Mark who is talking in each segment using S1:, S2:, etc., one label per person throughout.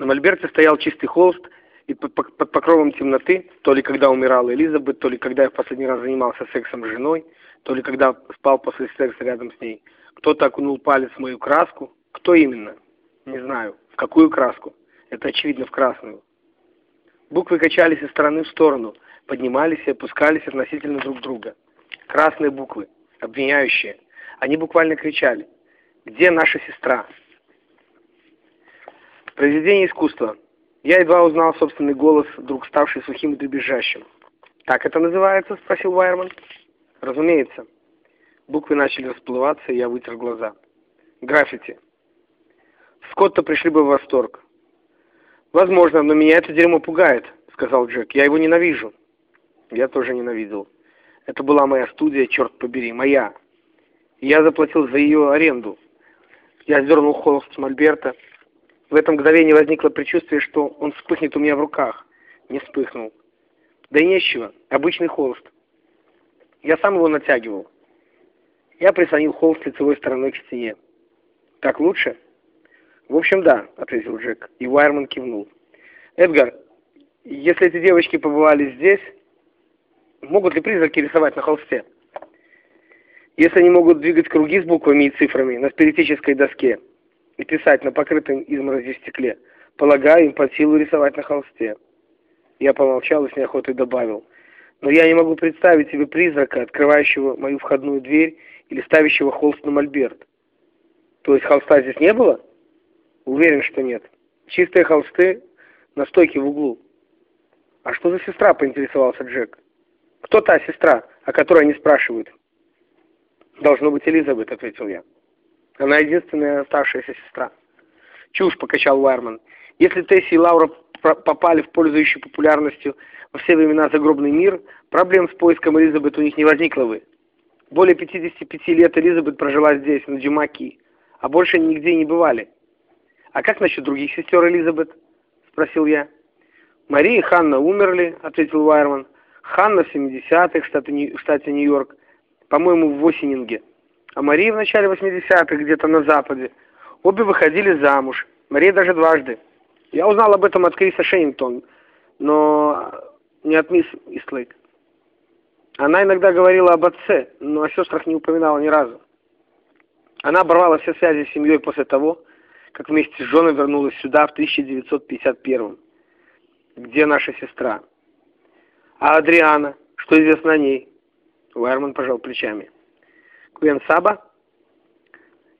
S1: На мольберте стоял чистый холст, и под, покровом темноты, то ли когда умирала Элизабет, то ли когда я в последний раз занимался сексом с женой, то ли когда спал после секса рядом с ней, кто-то окунул палец в мою краску. Кто именно? Не знаю. В какую краску? Это очевидно в красную. Буквы качались из стороны в сторону, поднимались и опускались относительно друг друга. Красные буквы, обвиняющие. Они буквально кричали. «Где наша сестра?» Произведение искусства. Я едва узнал собственный голос, вдруг ставший сухим и дребезжащим. «Так это называется?» — спросил Вайерман. «Разумеется». Буквы начали расплываться, и я вытер глаза. «Граффити». Скотта пришли бы в восторг. «Возможно, но меня это дерьмо пугает», — сказал Джек. «Я его ненавижу». Я тоже ненавидел. Это была моя студия, черт побери, моя. Я заплатил за ее аренду. Я сдернул холст с мольберта. В этом мгновении возникло предчувствие, что он вспыхнет у меня в руках. Не вспыхнул. Да и нечего. Обычный холст. Я сам его натягивал. Я прислонил холст лицевой стороной к стене. «Так лучше?» «В общем, да», — ответил Джек, и Уайерман кивнул. «Эдгар, если эти девочки побывали здесь, могут ли призраки рисовать на холсте?» Если они могут двигать круги с буквами и цифрами на спиритической доске и писать на покрытом изморозью стекле, полагаю, им под силу рисовать на холсте. Я помолчал и с неохотой добавил. Но я не могу представить себе призрака, открывающего мою входную дверь или ставящего холст на мольберт. То есть холста здесь не было? Уверен, что нет. Чистые холсты на стойке в углу. А что за сестра, поинтересовался Джек. Кто та сестра, о которой они спрашивают? «Должно быть Элизабет», — ответил я. «Она единственная оставшаяся сестра». «Чушь», — покачал Уайерман. «Если Тесси и Лаура попали в пользующий популярностью во все времена загробный мир, проблем с поиском Элизабет у них не возникло бы. Более 55 лет Элизабет прожила здесь, на Джумаки, а больше нигде не бывали. А как насчет других сестер Элизабет?» — спросил я. «Мария и Ханна умерли», — ответил Уайерман. «Ханна в 70-х в штате Нью-Йорк, по-моему, в Восенинге. А Мария в начале 80-х где-то на Западе. Обе выходили замуж. Мария даже дважды. Я узнал об этом от Криса Шеннингтон, но не от мисс Истлейк. Она иногда говорила об отце, но о сестрах не упоминала ни разу. Она оборвала все связи с семьей после того, как вместе с женой вернулась сюда в 1951 Где наша сестра? А Адриана? Что известно о ней? Уайерман пожал плечами. Куэн Саба?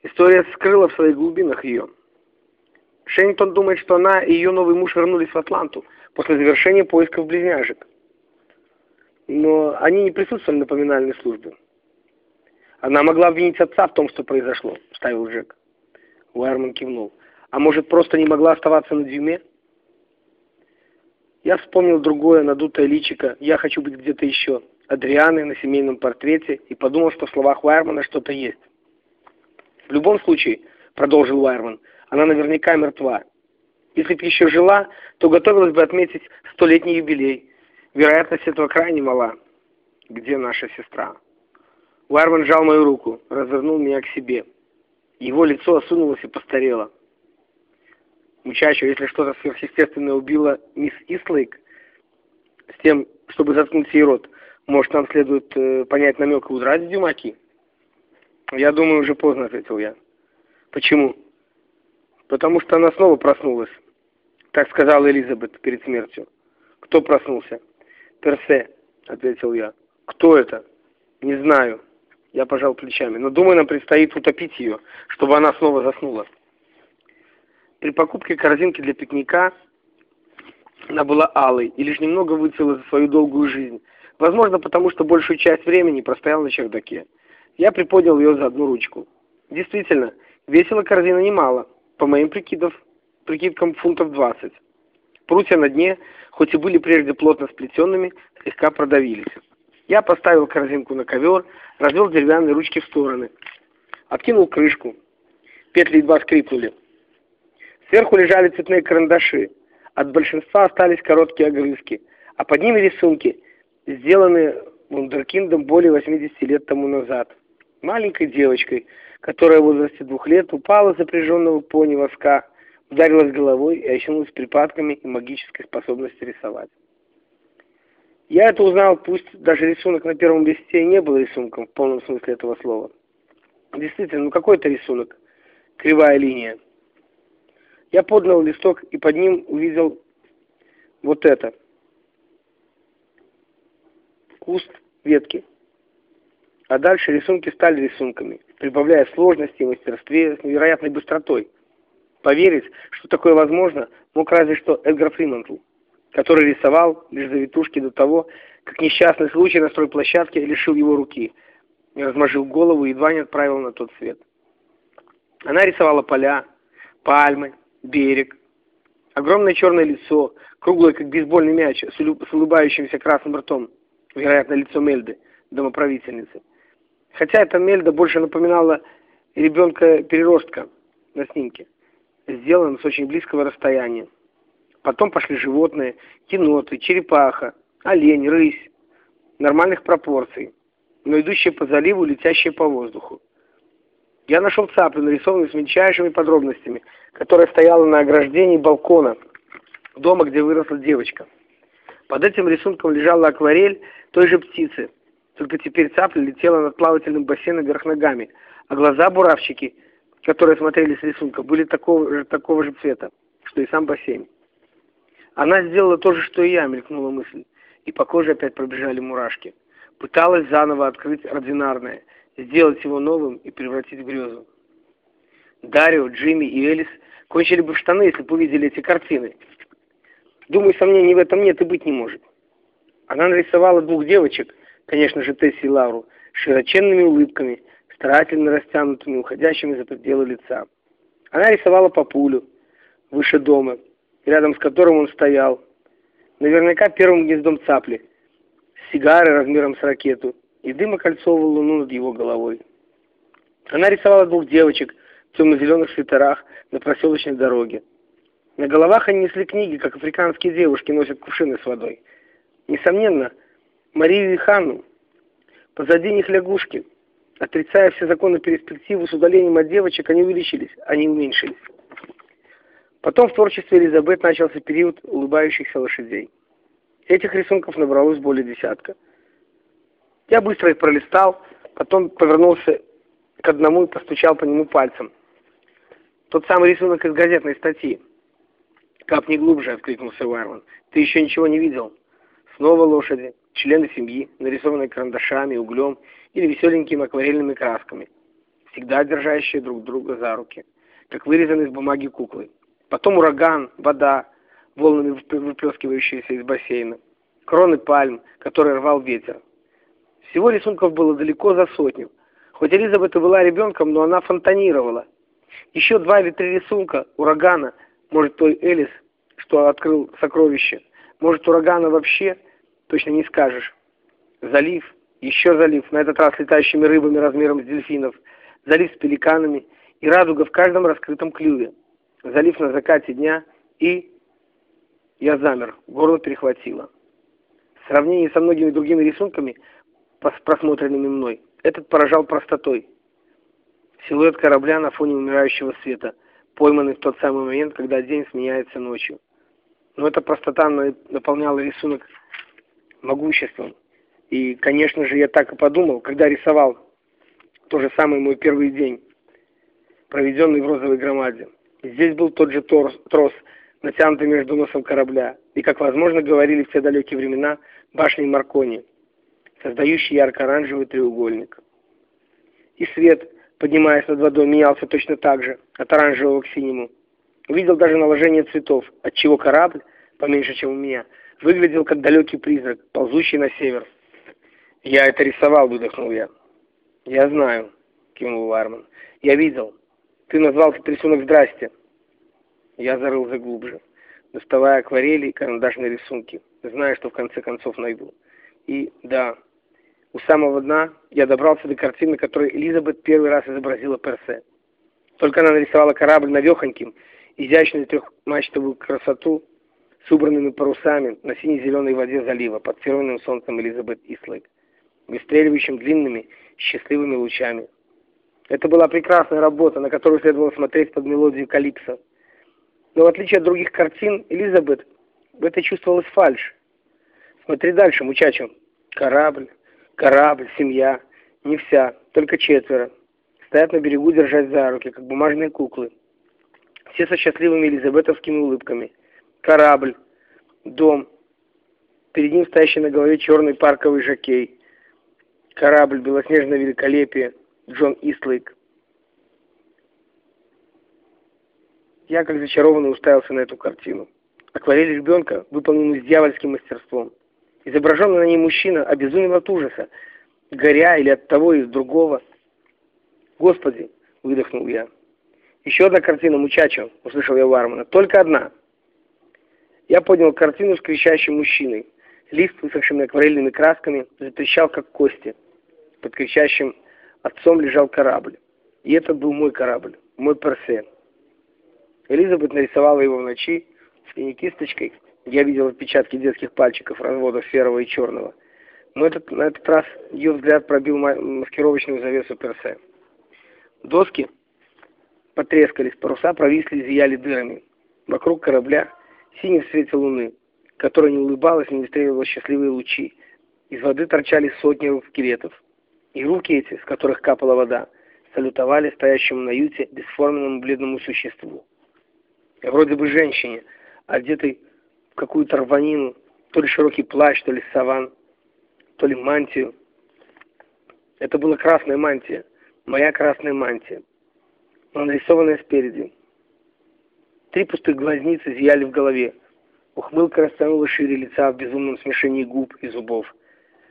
S1: История скрыла в своих глубинах ее. Шеннингтон думает, что она и ее новый муж вернулись в Атланту после завершения поисков близняшек. Но они не присутствовали на поминальной службе. Она могла обвинить отца в том, что произошло, вставил Джек. Уайерман кивнул. А может, просто не могла оставаться на дюйме? Я вспомнил другое надутое личико «Я хочу быть где-то еще». Адрианы на семейном портрете и подумал, что в словах Уайермана что-то есть. В любом случае, продолжил Уайерман, она наверняка мертва. Если бы еще жила, то готовилась бы отметить столетний юбилей. Вероятность этого крайне мала. Где наша сестра? Уайерман сжал мою руку, развернул меня к себе. Его лицо осунулось и постарело. Мучачо, если что-то сверхъестественное убило мисс Ислейк, с тем, чтобы заткнуть ей рот, может, нам следует э, понять намек и удрать с Дюмаки? Я думаю, уже поздно, ответил я. Почему? Потому что она снова проснулась. Так сказала Элизабет перед смертью. Кто проснулся? Персе, ответил я. Кто это? Не знаю. Я пожал плечами. Но думаю, нам предстоит утопить ее, чтобы она снова заснула. При покупке корзинки для пикника она была алой и лишь немного выцвела за свою долгую жизнь, Возможно, потому что большую часть времени простоял на чердаке. Я приподнял ее за одну ручку. Действительно, весила корзина немало, по моим прикидов, прикидкам фунтов 20. Прутья на дне, хоть и были прежде плотно сплетенными, слегка продавились. Я поставил корзинку на ковер, развел деревянные ручки в стороны. Откинул крышку. Петли едва скрипнули. Сверху лежали цветные карандаши. От большинства остались короткие огрызки, а под ними рисунки – сделаны вундеркиндом более 80 лет тому назад. Маленькой девочкой, которая в возрасте двух лет упала с запряженного пони воска ударилась головой и очнулась припадками и магической способностью рисовать. Я это узнал, пусть даже рисунок на первом листе не был рисунком в полном смысле этого слова. Действительно, ну какой это рисунок? Кривая линия. Я поднял листок и под ним увидел вот это. Куст ветки. А дальше рисунки стали рисунками, прибавляя сложности и мастерстве с невероятной быстротой. Поверить, что такое возможно, мог разве что Эдгар Фримантл, который рисовал лишь завитушки до того, как несчастный случай на стройплощадке лишил его руки, размажил голову и едва не отправил на тот свет. Она рисовала поля, пальмы, берег, огромное черное лицо, круглое, как бейсбольный мяч, с улыбающимся красным ртом, вероятно, лицо Мельды, домоправительницы. Хотя эта Мельда больше напоминала ребенка-переростка на снимке, сделан с очень близкого расстояния. Потом пошли животные, еноты, черепаха, олень, рысь, нормальных пропорций, но идущие по заливу, летящие по воздуху. Я нашел цаплю, нарисованную с мельчайшими подробностями, которая стояла на ограждении балкона дома, где выросла девочка. Под этим рисунком лежала акварель той же птицы, только теперь цапля летела над плавательным бассейном вверх ногами, а глаза-буравчики, которые смотрели с рисунка, были такого же, такого же цвета, что и сам бассейн. Она сделала то же, что и я, мелькнула мысль, и по коже опять пробежали мурашки. Пыталась заново открыть ординарное, сделать его новым и превратить в грезу. Дарио, Джимми и Элис кончили бы в штаны, если бы увидели эти картины. Думаю, сомнений в этом нет и быть не может. Она нарисовала двух девочек, конечно же, Тесси и Лауру, с широченными улыбками, старательно растянутыми, уходящими за пределы лица. Она рисовала папулю, выше дома, рядом с которым он стоял. Наверняка первым гнездом цапли. Сигары размером с ракету и дым окольцовывал луну над его головой. Она рисовала двух девочек в темно-зеленых свитерах на проселочной дороге. На головах они несли книги, как африканские девушки носят кувшины с водой. Несомненно, Марию и Ханну. Позади них лягушки. Отрицая все законы перспективы, с удалением от девочек они увеличились, они уменьшились. Потом в творчестве Элизабет начался период улыбающихся лошадей. Этих рисунков набралось более десятка. Я быстро их пролистал, потом повернулся к одному и постучал по нему пальцем. Тот самый рисунок из газетной статьи. «Капни глубже!» — откликнулся Уайрман. «Ты еще ничего не видел?» Снова лошади, члены семьи, нарисованные карандашами, углем или веселенькими акварельными красками, всегда держащие друг друга за руки, как вырезанные из бумаги куклы. Потом ураган, вода, волнами выплескивающиеся из бассейна, кроны пальм, которые рвал ветер. Всего рисунков было далеко за сотню. Хоть Элизабет и была ребенком, но она фонтанировала. Еще два или три рисунка урагана, может, той Элис, что открыл сокровище, может, урагана вообще, точно не скажешь. Залив, еще залив, на этот раз летающими рыбами размером с дельфинов, залив с пеликанами и радуга в каждом раскрытом клюве. Залив на закате дня и... Я замер, горло перехватило. В сравнении со многими другими рисунками просмотренными мной. Этот поражал простотой. Силуэт корабля на фоне умирающего света, пойманный в тот самый момент, когда день сменяется ночью. Но эта простота наполняла рисунок могуществом. И, конечно же, я так и подумал, когда рисовал то же самый мой первый день, проведенный в розовой громаде. Здесь был тот же трос, трос натянутый между носом корабля, и, как возможно говорили в те далекие времена, башней Маркони создающий ярко-оранжевый треугольник. И свет, поднимаясь над водой, менялся точно так же, от оранжевого к синему. Увидел даже наложение цветов, отчего корабль, поменьше, чем у меня, выглядел как далекий призрак, ползущий на север. «Я это рисовал», — выдохнул я. «Я знаю», — кивнул Варман. «Я видел. Ты назвал этот рисунок «Здрасте». Я зарылся глубже, доставая акварели и карандашные рисунки, зная, что в конце концов найду. И да, у самого дна я добрался до картины, которую Элизабет первый раз изобразила Персе. Только она нарисовала корабль навехоньким, изящную трехмачтовую красоту с убранными парусами на сине-зеленой воде залива под фирменным солнцем Элизабет Ислейк, выстреливающим длинными счастливыми лучами. Это была прекрасная работа, на которую следовало смотреть под мелодию Калипсо. Но в отличие от других картин, Элизабет в этой чувствовалась фальшь. Смотри дальше, мучачо. Корабль, корабль, семья. Не вся, только четверо. Стоят на берегу, держась за руки, как бумажные куклы. Все со счастливыми элизабетовскими улыбками. Корабль, дом. Перед ним стоящий на голове черный парковый жакей. Корабль, белоснежное великолепие. Джон Истлейк. Я, как зачарованный, уставился на эту картину. Акварель ребенка, выполненную с дьявольским мастерством. Изображенный на ней мужчина обезумел от ужаса, горя или от того и другого. «Господи!» — выдохнул я. «Еще одна картина Мучачо!» — услышал я Вармана. «Только одна!» Я поднял картину с кричащим мужчиной. Лист, высохшими акварельными красками, затрещал, как кости. Под кричащим отцом лежал корабль. И это был мой корабль, мой Персе. Элизабет нарисовала его в ночи, синей кисточкой. Я видел отпечатки детских пальчиков, разводов серого и черного. Но этот, на этот раз ее взгляд пробил маскировочную завесу Персе. Доски потрескались, паруса провисли, зияли дырами. Вокруг корабля синий в свете луны, которая не улыбалась, не выстреливала счастливые лучи. Из воды торчали сотни скелетов. И руки эти, с которых капала вода, салютовали стоящему на юте бесформенному бледному существу. Вроде бы женщине, одетой в какую-то рванину, то ли широкий плащ, то ли саван, то ли мантию. Это была красная мантия, моя красная мантия, нарисованная спереди. Три пустых глазницы зияли в голове. Ухмылка растянула шире лица в безумном смешении губ и зубов.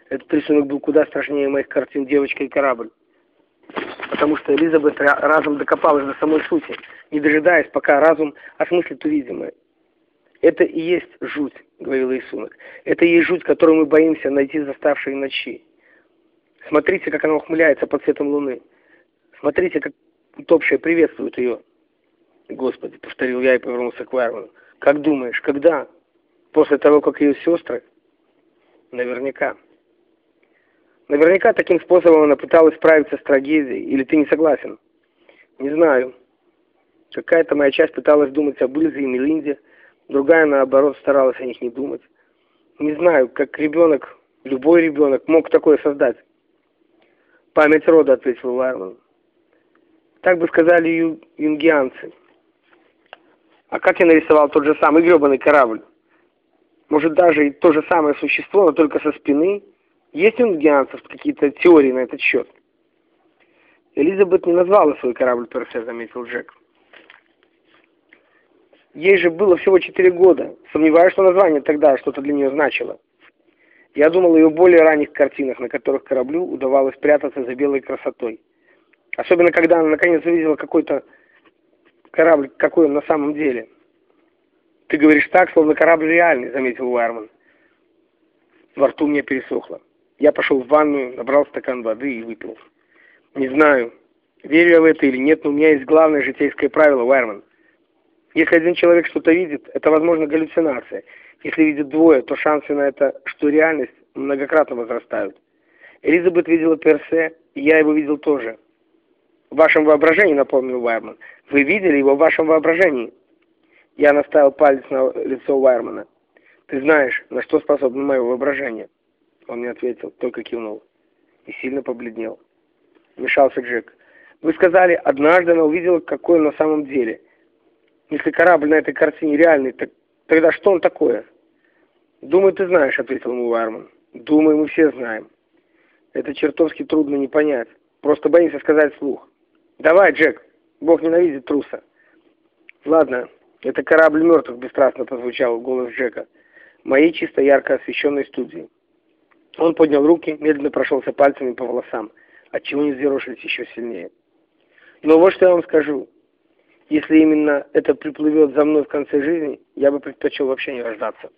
S1: Этот рисунок был куда страшнее моих картин «Девочка и корабль». Потому что Элизабет разом докопалась до самой сути, не дожидаясь, пока разум осмыслит увидимое. «Это и есть жуть», — говорил рисунок. «Это и есть жуть, которую мы боимся найти заставшей ночи. Смотрите, как она ухмыляется под светом луны. Смотрите, как утопшая приветствует ее». «Господи», — повторил я и повернулся к Вайерману. «Как думаешь, когда? После того, как ее сестры?» «Наверняка». «Наверняка таким способом она пыталась справиться с трагедией. Или ты не согласен?» «Не знаю. Какая-то моя часть пыталась думать об Ильзе и Мелинде, другая, наоборот, старалась о них не думать. Не знаю, как ребенок, любой ребенок мог такое создать. Память рода, ответил Вайерман. Так бы сказали ю юнгианцы. А как я нарисовал тот же самый гребаный корабль? Может, даже и то же самое существо, но только со спины? Есть у юнгианцев какие-то теории на этот счет? Элизабет не назвала свой корабль Персе, заметил Джек. Ей же было всего четыре года. Сомневаюсь, что название тогда что-то для нее значило. Я думал о ее более ранних картинах, на которых кораблю удавалось прятаться за белой красотой. Особенно, когда она наконец увидела какой-то корабль, какой он на самом деле. Ты говоришь так, словно корабль реальный, заметил Уайерман. Во рту мне пересохло. Я пошел в ванную, набрал стакан воды и выпил. Не знаю, верю я в это или нет, но у меня есть главное житейское правило, Уайерман. Если один человек что-то видит, это, возможно, галлюцинация. Если видит двое, то шансы на это, что реальность, многократно возрастают. Элизабет видела Персе, и я его видел тоже. В вашем воображении, напомнил Вайерман. Вы видели его в вашем воображении. Я наставил палец на лицо Вайермана. Ты знаешь, на что способно мое воображение? Он не ответил, только кивнул. И сильно побледнел. Вмешался Джек. Вы сказали, однажды она увидела, какой он на самом деле – если корабль на этой картине реальный, так тогда что он такое? Думаю, ты знаешь, ответил ему Варман. Думаю, мы все знаем. Это чертовски трудно не понять. Просто боимся сказать вслух. Давай, Джек, Бог ненавидит труса. Ладно, это корабль мертвых, бесстрастно прозвучал голос Джека. Моей чисто ярко освещенной студии. Он поднял руки, медленно прошелся пальцами по волосам, отчего не взъерошились еще сильнее. Но вот что я вам скажу. Если именно это приплывет за мной в конце жизни, я бы предпочел вообще не рождаться.